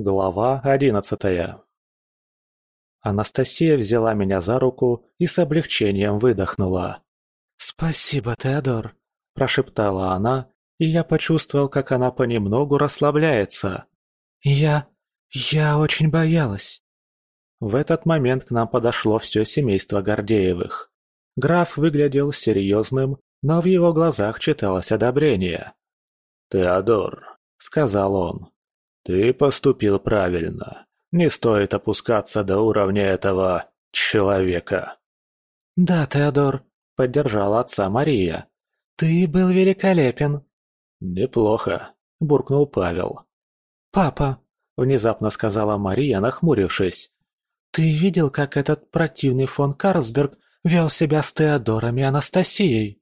Глава одиннадцатая Анастасия взяла меня за руку и с облегчением выдохнула. «Спасибо, Теодор», – прошептала она, и я почувствовал, как она понемногу расслабляется. «Я... я очень боялась». В этот момент к нам подошло все семейство Гордеевых. Граф выглядел серьезным, но в его глазах читалось одобрение. «Теодор», — сказал он, — «ты поступил правильно. Не стоит опускаться до уровня этого... человека». «Да, Теодор», — поддержала отца Мария. «Ты был великолепен». «Неплохо», — буркнул Павел. «Папа», — внезапно сказала Мария, нахмурившись. «Ты видел, как этот противный фон Карлсберг вел себя с Теодором и Анастасией?»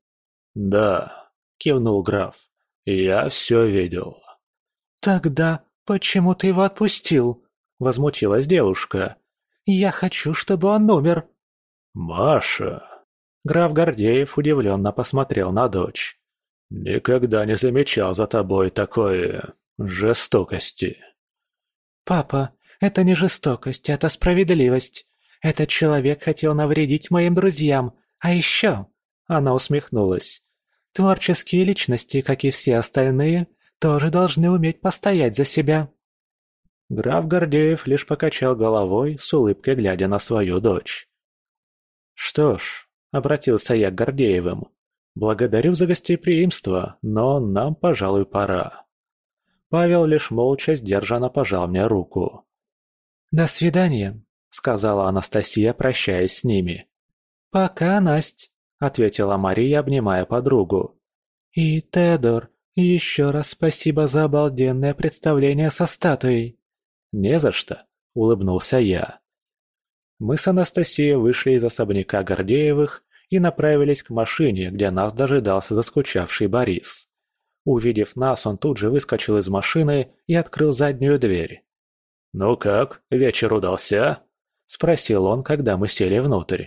«Да», — кивнул граф. «Я все видел». «Тогда почему ты его отпустил?» — возмутилась девушка. «Я хочу, чтобы он умер». «Маша...» Граф Гордеев удивленно посмотрел на дочь. «Никогда не замечал за тобой такой... жестокости». «Папа, это не жестокость, это справедливость. Этот человек хотел навредить моим друзьям, а еще...» Она усмехнулась. «Творческие личности, как и все остальные, тоже должны уметь постоять за себя». Граф Гордеев лишь покачал головой, с улыбкой глядя на свою дочь. «Что ж», — обратился я к Гордеевым, — «благодарю за гостеприимство, но нам, пожалуй, пора». Павел лишь молча сдержанно пожал мне руку. «До свидания», — сказала Анастасия, прощаясь с ними. «Пока, Насть», — ответила Мария, обнимая подругу. «И, Теодор, еще раз спасибо за обалденное представление со статуей». «Не за что», — улыбнулся я. Мы с Анастасией вышли из особняка Гордеевых и направились к машине, где нас дожидался заскучавший Борис. Увидев нас, он тут же выскочил из машины и открыл заднюю дверь. «Ну как, вечер удался?» — спросил он, когда мы сели внутрь.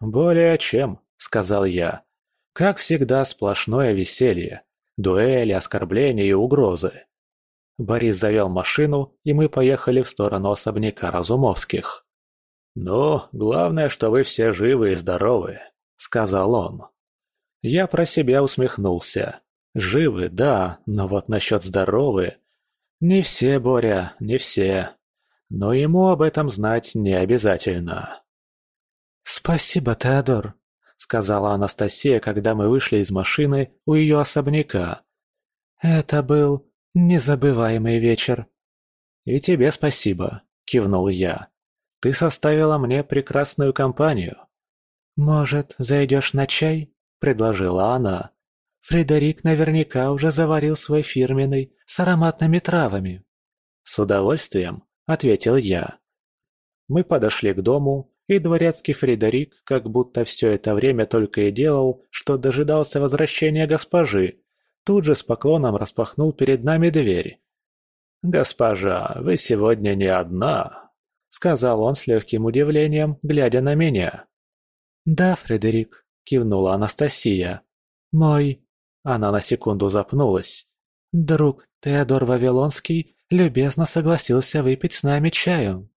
«Более чем», — сказал я. «Как всегда, сплошное веселье. Дуэли, оскорбления и угрозы. Борис завел машину, и мы поехали в сторону особняка Разумовских. «Ну, главное, что вы все живы и здоровы», — сказал он. Я про себя усмехнулся. «Живы, да, но вот насчет здоровы...» «Не все, Боря, не все. Но ему об этом знать не обязательно». «Спасибо, Теодор», — сказала Анастасия, когда мы вышли из машины у ее особняка. «Это был Незабываемый вечер. И тебе спасибо, кивнул я. Ты составила мне прекрасную компанию. Может, зайдешь на чай? предложила она. Фредерик наверняка уже заварил свой фирменный с ароматными травами. С удовольствием, ответил я. Мы подошли к дому, и дворецкий Фредерик, как будто все это время только и делал, что дожидался возвращения госпожи, тут же с поклоном распахнул перед нами дверь. «Госпожа, вы сегодня не одна», — сказал он с легким удивлением, глядя на меня. «Да, Фредерик», — кивнула Анастасия. «Мой...» — она на секунду запнулась. «Друг Теодор Вавилонский любезно согласился выпить с нами чаю».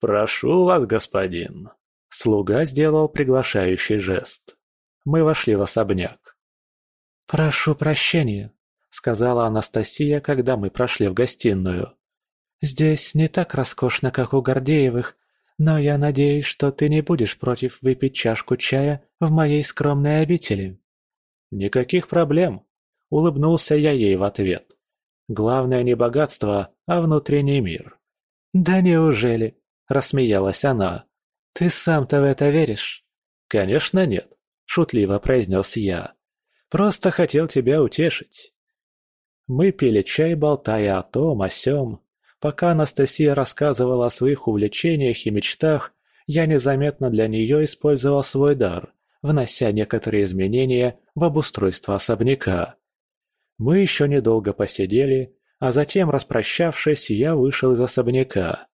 «Прошу вас, господин». Слуга сделал приглашающий жест. Мы вошли в особняк. «Прошу прощения», — сказала Анастасия, когда мы прошли в гостиную. «Здесь не так роскошно, как у Гордеевых, но я надеюсь, что ты не будешь против выпить чашку чая в моей скромной обители». «Никаких проблем», — улыбнулся я ей в ответ. «Главное не богатство, а внутренний мир». «Да неужели?» — рассмеялась она. «Ты сам-то в это веришь?» «Конечно нет», — шутливо произнес я. Просто хотел тебя утешить». Мы пили чай, болтая о том, о сём. Пока Анастасия рассказывала о своих увлечениях и мечтах, я незаметно для нее использовал свой дар, внося некоторые изменения в обустройство особняка. Мы еще недолго посидели, а затем, распрощавшись, я вышел из особняка.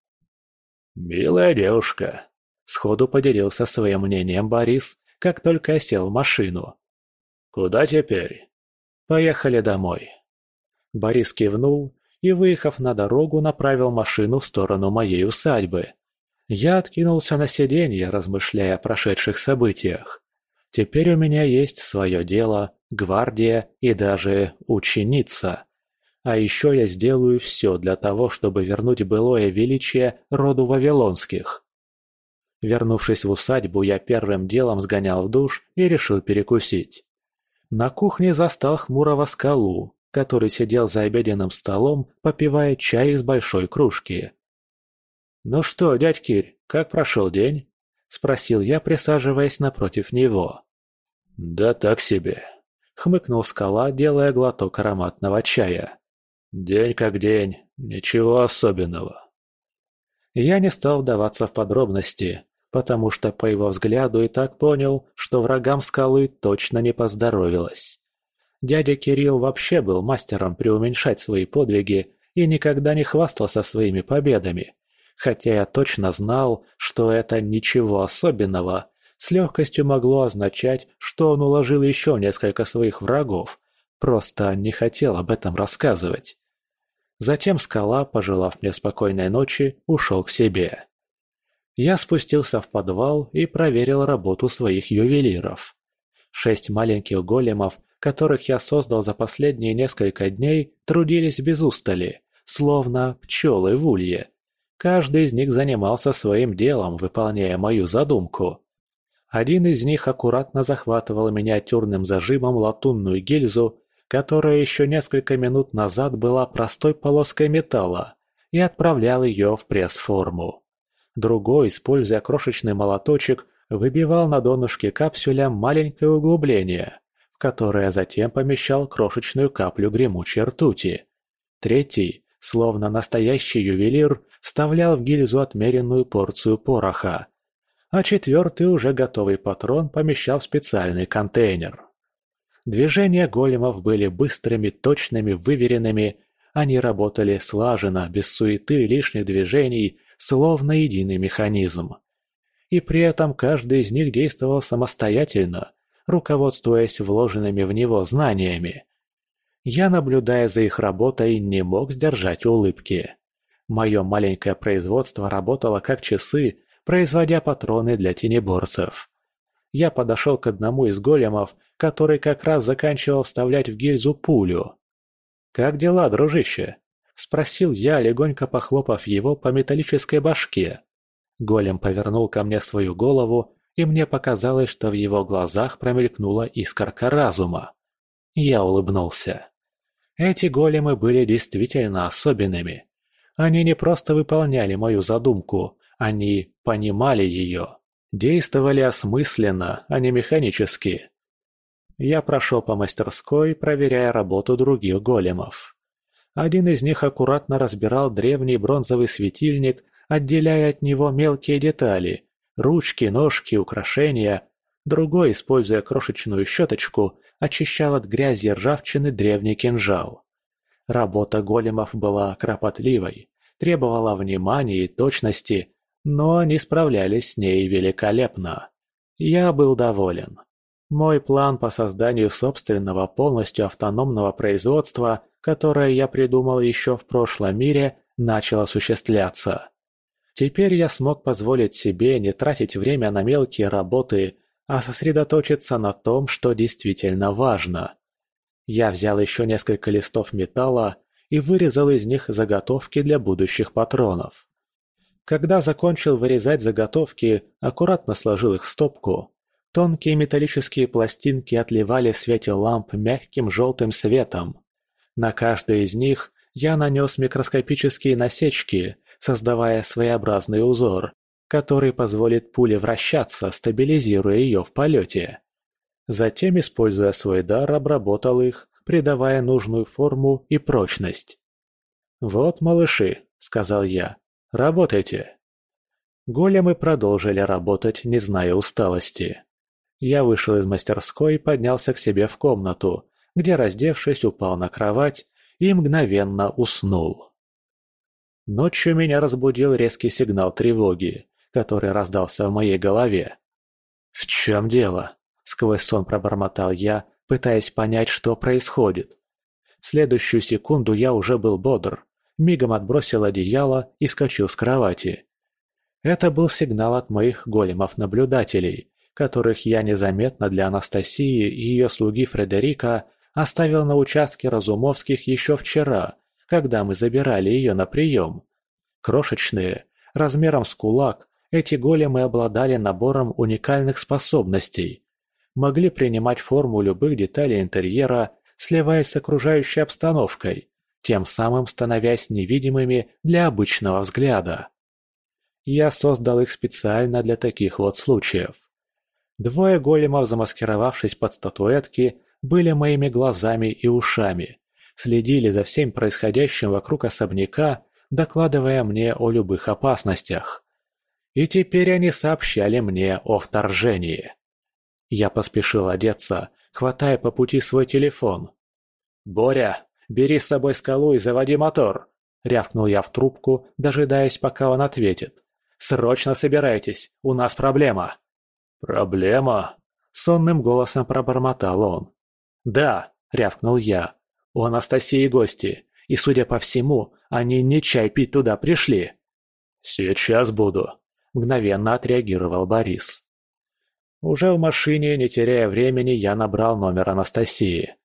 «Милая девушка», — сходу поделился своим мнением Борис, как только сел в машину. «Куда теперь?» «Поехали домой». Борис кивнул, и, выехав на дорогу, направил машину в сторону моей усадьбы. Я откинулся на сиденье, размышляя о прошедших событиях. Теперь у меня есть свое дело, гвардия и даже ученица. А еще я сделаю все для того, чтобы вернуть былое величие роду Вавилонских. Вернувшись в усадьбу, я первым делом сгонял в душ и решил перекусить. На кухне застал хмурого скалу, который сидел за обеденным столом, попивая чай из большой кружки. «Ну что, дядь Кирь, как прошел день?» – спросил я, присаживаясь напротив него. «Да так себе», – хмыкнул скала, делая глоток ароматного чая. День как день, ничего особенного. Я не стал вдаваться в подробности, потому что по его взгляду и так понял, что врагам скалы точно не поздоровилось. Дядя Кирилл вообще был мастером преуменьшать свои подвиги и никогда не хвастался своими победами, хотя я точно знал, что это ничего особенного, с легкостью могло означать, что он уложил еще несколько своих врагов, просто не хотел об этом рассказывать. Затем скала, пожелав мне спокойной ночи, ушел к себе. Я спустился в подвал и проверил работу своих ювелиров. Шесть маленьких големов, которых я создал за последние несколько дней, трудились без устали, словно пчелы в улье. Каждый из них занимался своим делом, выполняя мою задумку. Один из них аккуратно захватывал миниатюрным зажимом латунную гильзу которая еще несколько минут назад была простой полоской металла, и отправлял ее в пресс-форму. Другой, используя крошечный молоточек, выбивал на донышке капсюля маленькое углубление, в которое затем помещал крошечную каплю гремучей ртути. Третий, словно настоящий ювелир, вставлял в гильзу отмеренную порцию пороха, а четвертый уже готовый патрон помещал в специальный контейнер. Движения големов были быстрыми, точными, выверенными. Они работали слаженно, без суеты лишних движений, словно единый механизм. И при этом каждый из них действовал самостоятельно, руководствуясь вложенными в него знаниями. Я, наблюдая за их работой, не мог сдержать улыбки. Мое маленькое производство работало как часы, производя патроны для тенеборцев. Я подошел к одному из големов который как раз заканчивал вставлять в гильзу пулю. «Как дела, дружище?» – спросил я, легонько похлопав его по металлической башке. Голем повернул ко мне свою голову, и мне показалось, что в его глазах промелькнула искорка разума. Я улыбнулся. Эти големы были действительно особенными. Они не просто выполняли мою задумку, они понимали ее. Действовали осмысленно, а не механически. Я прошел по мастерской, проверяя работу других големов. Один из них аккуратно разбирал древний бронзовый светильник, отделяя от него мелкие детали – ручки, ножки, украшения. Другой, используя крошечную щеточку, очищал от грязи и ржавчины древний кинжал. Работа големов была кропотливой, требовала внимания и точности, но они справлялись с ней великолепно. Я был доволен. Мой план по созданию собственного полностью автономного производства, которое я придумал еще в прошлом мире, начал осуществляться. Теперь я смог позволить себе не тратить время на мелкие работы, а сосредоточиться на том, что действительно важно. Я взял еще несколько листов металла и вырезал из них заготовки для будущих патронов. Когда закончил вырезать заготовки, аккуратно сложил их в стопку, Тонкие металлические пластинки отливали в свете ламп мягким желтым светом. На каждой из них я нанес микроскопические насечки, создавая своеобразный узор, который позволит пуле вращаться, стабилизируя ее в полете. Затем, используя свой дар, обработал их, придавая нужную форму и прочность. «Вот, малыши», — сказал я, — «работайте». Големы продолжили работать, не зная усталости. Я вышел из мастерской и поднялся к себе в комнату, где, раздевшись, упал на кровать и мгновенно уснул. Ночью меня разбудил резкий сигнал тревоги, который раздался в моей голове. «В чем дело?» – сквозь сон пробормотал я, пытаясь понять, что происходит. В следующую секунду я уже был бодр. Мигом отбросил одеяло и скачал с кровати. Это был сигнал от моих големов-наблюдателей, которых я незаметно для Анастасии и ее слуги Фредерика оставил на участке Разумовских еще вчера, когда мы забирали ее на прием. Крошечные, размером с кулак, эти големы обладали набором уникальных способностей. Могли принимать форму любых деталей интерьера, сливаясь с окружающей обстановкой, тем самым становясь невидимыми для обычного взгляда. Я создал их специально для таких вот случаев. Двое големов, замаскировавшись под статуэтки, были моими глазами и ушами, следили за всем происходящим вокруг особняка, докладывая мне о любых опасностях. И теперь они сообщали мне о вторжении. Я поспешил одеться, хватая по пути свой телефон. «Боря, бери с собой скалу и заводи мотор!» — рявкнул я в трубку, дожидаясь, пока он ответит. «Срочно собирайтесь, у нас проблема!» «Проблема?» — сонным голосом пробормотал он. «Да», — рявкнул я. «У Анастасии гости, и, судя по всему, они не чай пить туда пришли». «Сейчас буду», — мгновенно отреагировал Борис. Уже в машине, не теряя времени, я набрал номер Анастасии.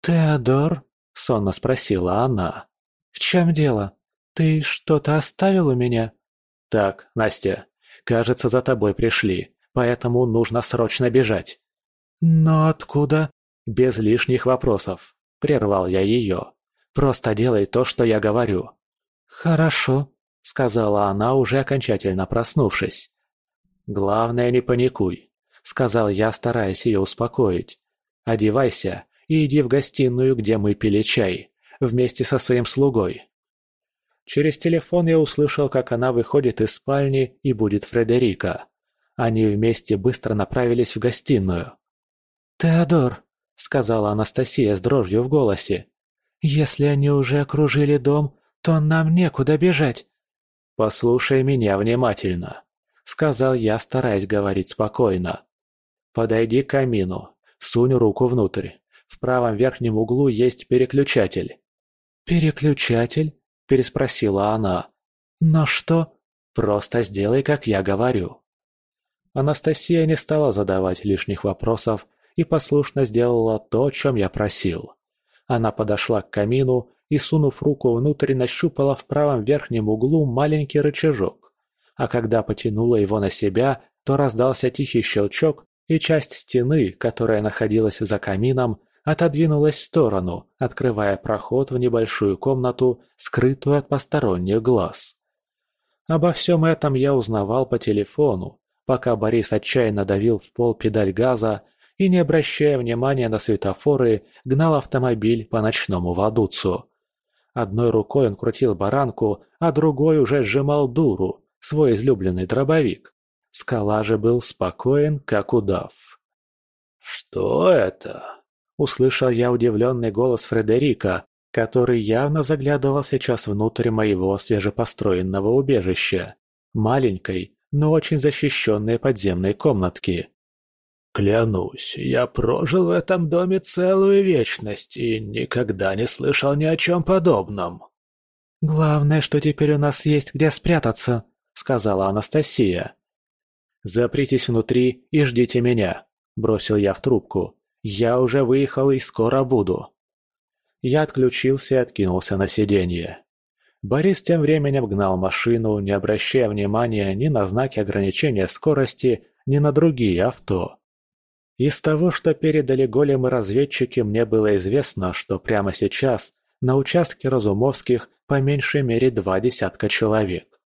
«Теодор?» — сонно спросила она. «В чем дело? Ты что-то оставил у меня?» «Так, Настя, кажется, за тобой пришли поэтому нужно срочно бежать». «Но откуда?» «Без лишних вопросов», — прервал я ее. «Просто делай то, что я говорю». «Хорошо», — сказала она, уже окончательно проснувшись. «Главное, не паникуй», — сказал я, стараясь ее успокоить. «Одевайся и иди в гостиную, где мы пили чай, вместе со своим слугой». Через телефон я услышал, как она выходит из спальни и будет Фредерика. Они вместе быстро направились в гостиную. «Теодор», — сказала Анастасия с дрожью в голосе, — «если они уже окружили дом, то нам некуда бежать». «Послушай меня внимательно», — сказал я, стараясь говорить спокойно. «Подойди к камину, сунь руку внутрь. В правом верхнем углу есть переключатель». «Переключатель?» – переспросила она. «Но что?» «Просто сделай, как я говорю». Анастасия не стала задавать лишних вопросов и послушно сделала то, о чем я просил. Она подошла к камину и, сунув руку внутрь, нащупала в правом верхнем углу маленький рычажок. А когда потянула его на себя, то раздался тихий щелчок, и часть стены, которая находилась за камином, отодвинулась в сторону, открывая проход в небольшую комнату, скрытую от посторонних глаз. Обо всем этом я узнавал по телефону, пока Борис отчаянно давил в пол педаль газа и, не обращая внимания на светофоры, гнал автомобиль по ночному Вадуцу. Одной рукой он крутил баранку, а другой уже сжимал дуру, свой излюбленный дробовик. Скала же был спокоен, как удав. «Что это?» – услышал я удивленный голос Фредерика, который явно заглядывал сейчас внутрь моего свежепостроенного убежища. Маленькой, но очень защищенные подземные комнатки. «Клянусь, я прожил в этом доме целую вечность и никогда не слышал ни о чем подобном». «Главное, что теперь у нас есть где спрятаться», — сказала Анастасия. «Запритесь внутри и ждите меня», — бросил я в трубку. «Я уже выехал и скоро буду». Я отключился и откинулся на сиденье. Борис тем временем гнал машину, не обращая внимания ни на знаки ограничения скорости, ни на другие авто. Из того, что передали големы-разведчики, мне было известно, что прямо сейчас на участке Разумовских по меньшей мере два десятка человек.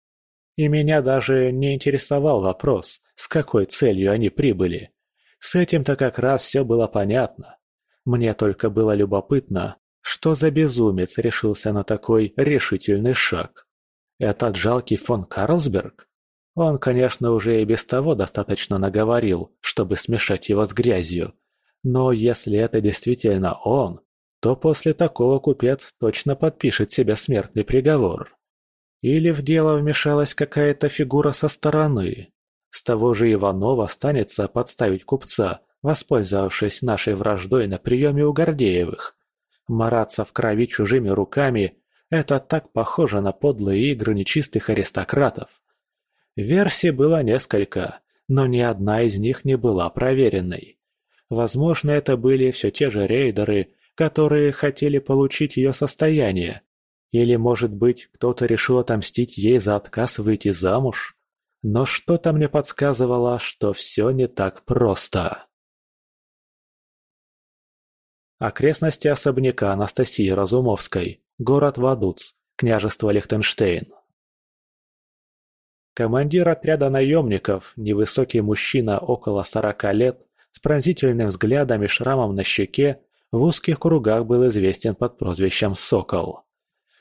И меня даже не интересовал вопрос, с какой целью они прибыли. С этим-то как раз все было понятно. Мне только было любопытно, что за безумец решился на такой решительный шаг? Этот жалкий фон Карлсберг? Он, конечно, уже и без того достаточно наговорил, чтобы смешать его с грязью. Но если это действительно он, то после такого купец точно подпишет себе смертный приговор. Или в дело вмешалась какая-то фигура со стороны. С того же Иванова станется подставить купца, воспользовавшись нашей враждой на приеме у Гордеевых. Мараться в крови чужими руками – Это так похоже на подлые игры нечистых аристократов. Версий было несколько, но ни одна из них не была проверенной. Возможно, это были все те же рейдеры, которые хотели получить ее состояние. Или, может быть, кто-то решил отомстить ей за отказ выйти замуж? Но что-то мне подсказывало, что все не так просто. Окрестности особняка Анастасии Разумовской. Город Вадуц. Княжество Лихтенштейн. Командир отряда наемников, невысокий мужчина около сорока лет, с пронзительным взглядом и шрамом на щеке, в узких кругах был известен под прозвищем «Сокол».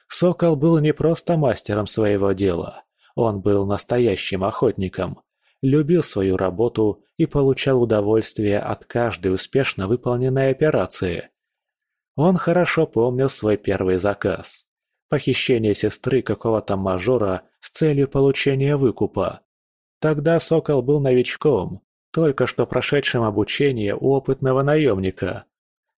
Сокол был не просто мастером своего дела, он был настоящим охотником, любил свою работу и получал удовольствие от каждой успешно выполненной операции. Он хорошо помнил свой первый заказ – похищение сестры какого-то мажора с целью получения выкупа. Тогда Сокол был новичком, только что прошедшим обучение у опытного наемника.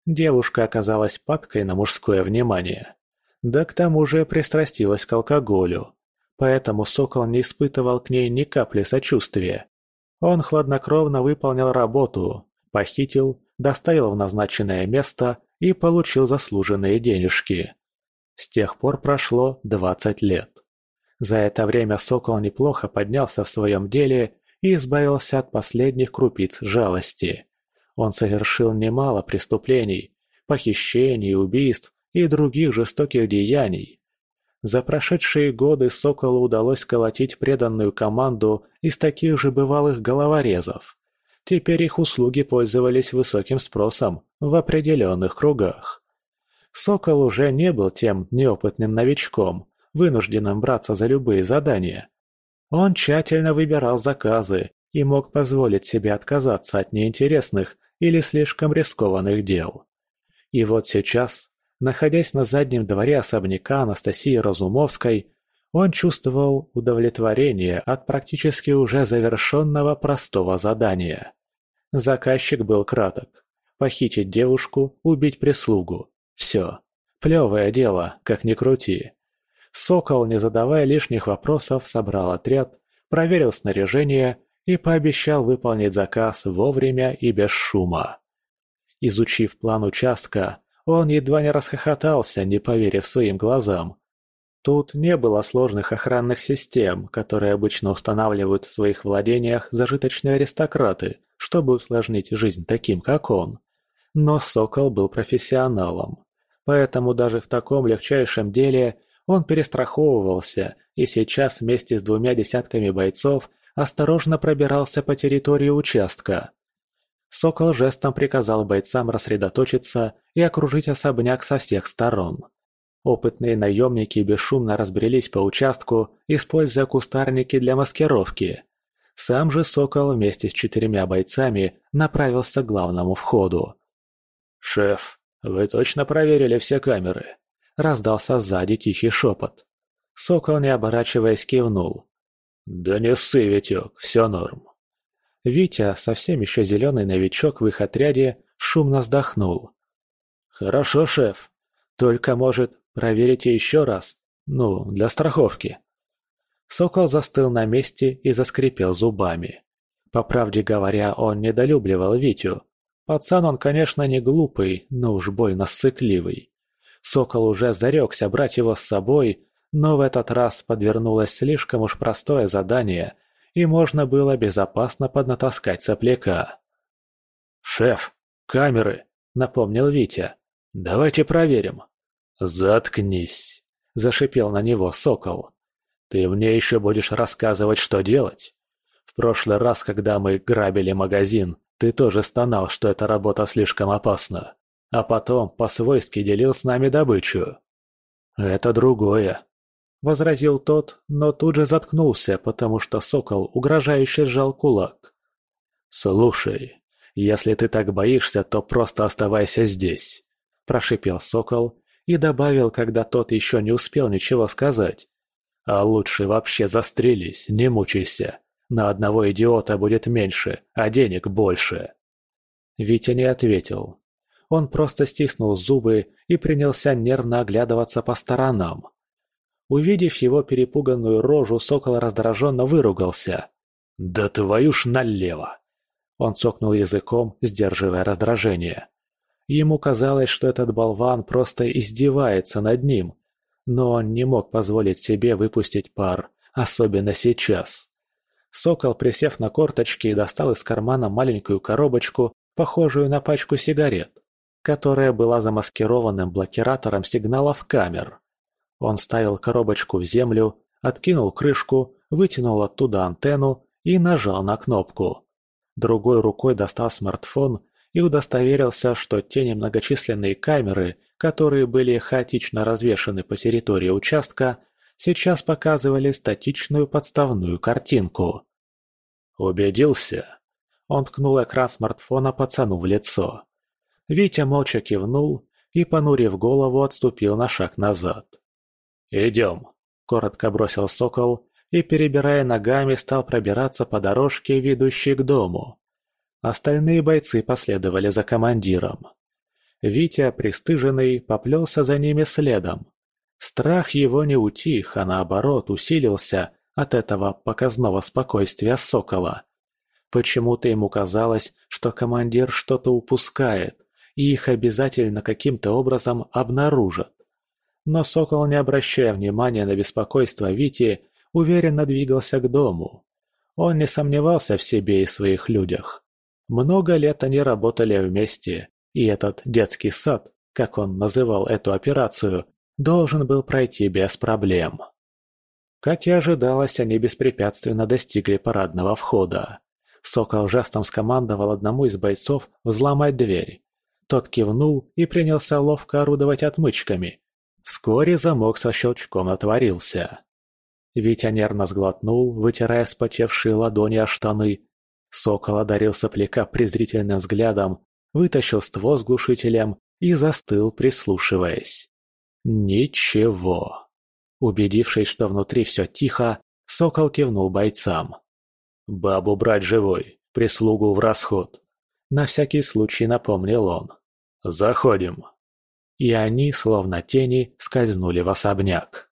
Девушка оказалась падкой на мужское внимание. Да к тому же пристрастилась к алкоголю. Поэтому Сокол не испытывал к ней ни капли сочувствия. Он хладнокровно выполнил работу, похитил, доставил в назначенное место и получил заслуженные денежки. С тех пор прошло 20 лет. За это время Сокол неплохо поднялся в своем деле и избавился от последних крупиц жалости. Он совершил немало преступлений, похищений, убийств и других жестоких деяний. За прошедшие годы Соколу удалось колотить преданную команду из таких же бывалых головорезов. Теперь их услуги пользовались высоким спросом в определенных кругах. Сокол уже не был тем неопытным новичком, вынужденным браться за любые задания. Он тщательно выбирал заказы и мог позволить себе отказаться от неинтересных или слишком рискованных дел. И вот сейчас, находясь на заднем дворе особняка Анастасии Разумовской, он чувствовал удовлетворение от практически уже завершенного простого задания. Заказчик был краток. Похитить девушку, убить прислугу. Все. Плевое дело, как ни крути. Сокол, не задавая лишних вопросов, собрал отряд, проверил снаряжение и пообещал выполнить заказ вовремя и без шума. Изучив план участка, он едва не расхохотался, не поверив своим глазам. Тут не было сложных охранных систем, которые обычно устанавливают в своих владениях зажиточные аристократы, чтобы усложнить жизнь таким, как он. Но Сокол был профессионалом, поэтому даже в таком легчайшем деле он перестраховывался и сейчас вместе с двумя десятками бойцов осторожно пробирался по территории участка. Сокол жестом приказал бойцам рассредоточиться и окружить особняк со всех сторон. Опытные наемники бесшумно разбрелись по участку, используя кустарники для маскировки. Сам же Сокол вместе с четырьмя бойцами направился к главному входу. «Шеф, вы точно проверили все камеры?» – раздался сзади тихий шепот. Сокол, не оборачиваясь, кивнул. «Да не ссы, Витек, все норм». Витя, совсем еще зеленый новичок в их отряде, шумно вздохнул. «Хорошо, шеф. Только, может, Проверите еще раз. Ну, для страховки. Сокол застыл на месте и заскрипел зубами. По правде говоря, он недолюбливал Витю. Пацан он, конечно, не глупый, но уж больно сцикливый. Сокол уже зарекся брать его с собой, но в этот раз подвернулось слишком уж простое задание, и можно было безопасно поднатаскать сопляка. «Шеф, камеры!» — напомнил Витя. «Давайте проверим». «Заткнись!» – зашипел на него сокол. «Ты мне еще будешь рассказывать, что делать? В прошлый раз, когда мы грабили магазин, ты тоже стонал, что эта работа слишком опасна, а потом по-свойски делил с нами добычу». «Это другое», – возразил тот, но тут же заткнулся, потому что сокол угрожающе сжал кулак. «Слушай, если ты так боишься, то просто оставайся здесь», – прошипел сокол и добавил, когда тот еще не успел ничего сказать. «А лучше вообще застрелись, не мучайся. На одного идиота будет меньше, а денег больше». Витя не ответил. Он просто стиснул зубы и принялся нервно оглядываться по сторонам. Увидев его перепуганную рожу, сокол раздраженно выругался. «Да твою ж налево!» Он цокнул языком, сдерживая раздражение. Ему казалось, что этот болван просто издевается над ним, но он не мог позволить себе выпустить пар, особенно сейчас. Сокол, присев на корточки, достал из кармана маленькую коробочку, похожую на пачку сигарет, которая была замаскированным блокиратором сигналов камер. Он ставил коробочку в землю, откинул крышку, вытянул оттуда антенну и нажал на кнопку. Другой рукой достал смартфон и удостоверился, что те немногочисленные камеры, которые были хаотично развешаны по территории участка, сейчас показывали статичную подставную картинку. «Убедился?» Он ткнул экран смартфона пацану в лицо. Витя молча кивнул и, понурив голову, отступил на шаг назад. «Идем», — коротко бросил сокол и, перебирая ногами, стал пробираться по дорожке, ведущей к дому. Остальные бойцы последовали за командиром. Витя, пристыженный, поплелся за ними следом. Страх его не утих, а наоборот усилился от этого показного спокойствия сокола. Почему-то ему казалось, что командир что-то упускает, и их обязательно каким-то образом обнаружат. Но сокол, не обращая внимания на беспокойство Вити, уверенно двигался к дому. Он не сомневался в себе и своих людях. Много лет они работали вместе, и этот детский сад, как он называл эту операцию, должен был пройти без проблем. Как и ожидалось, они беспрепятственно достигли парадного входа. Сокол жестом скомандовал одному из бойцов взломать дверь. Тот кивнул и принялся ловко орудовать отмычками. Вскоре замок со щелчком отворился. Витя нервно сглотнул, вытирая вспотевшие ладони о штаны, Сокол одарил сопляка презрительным взглядом, вытащил ствол с глушителем и застыл, прислушиваясь. Ничего. Убедившись, что внутри все тихо, Сокол кивнул бойцам. «Бабу брать живой, прислугу в расход», — на всякий случай напомнил он. «Заходим». И они, словно тени, скользнули в особняк.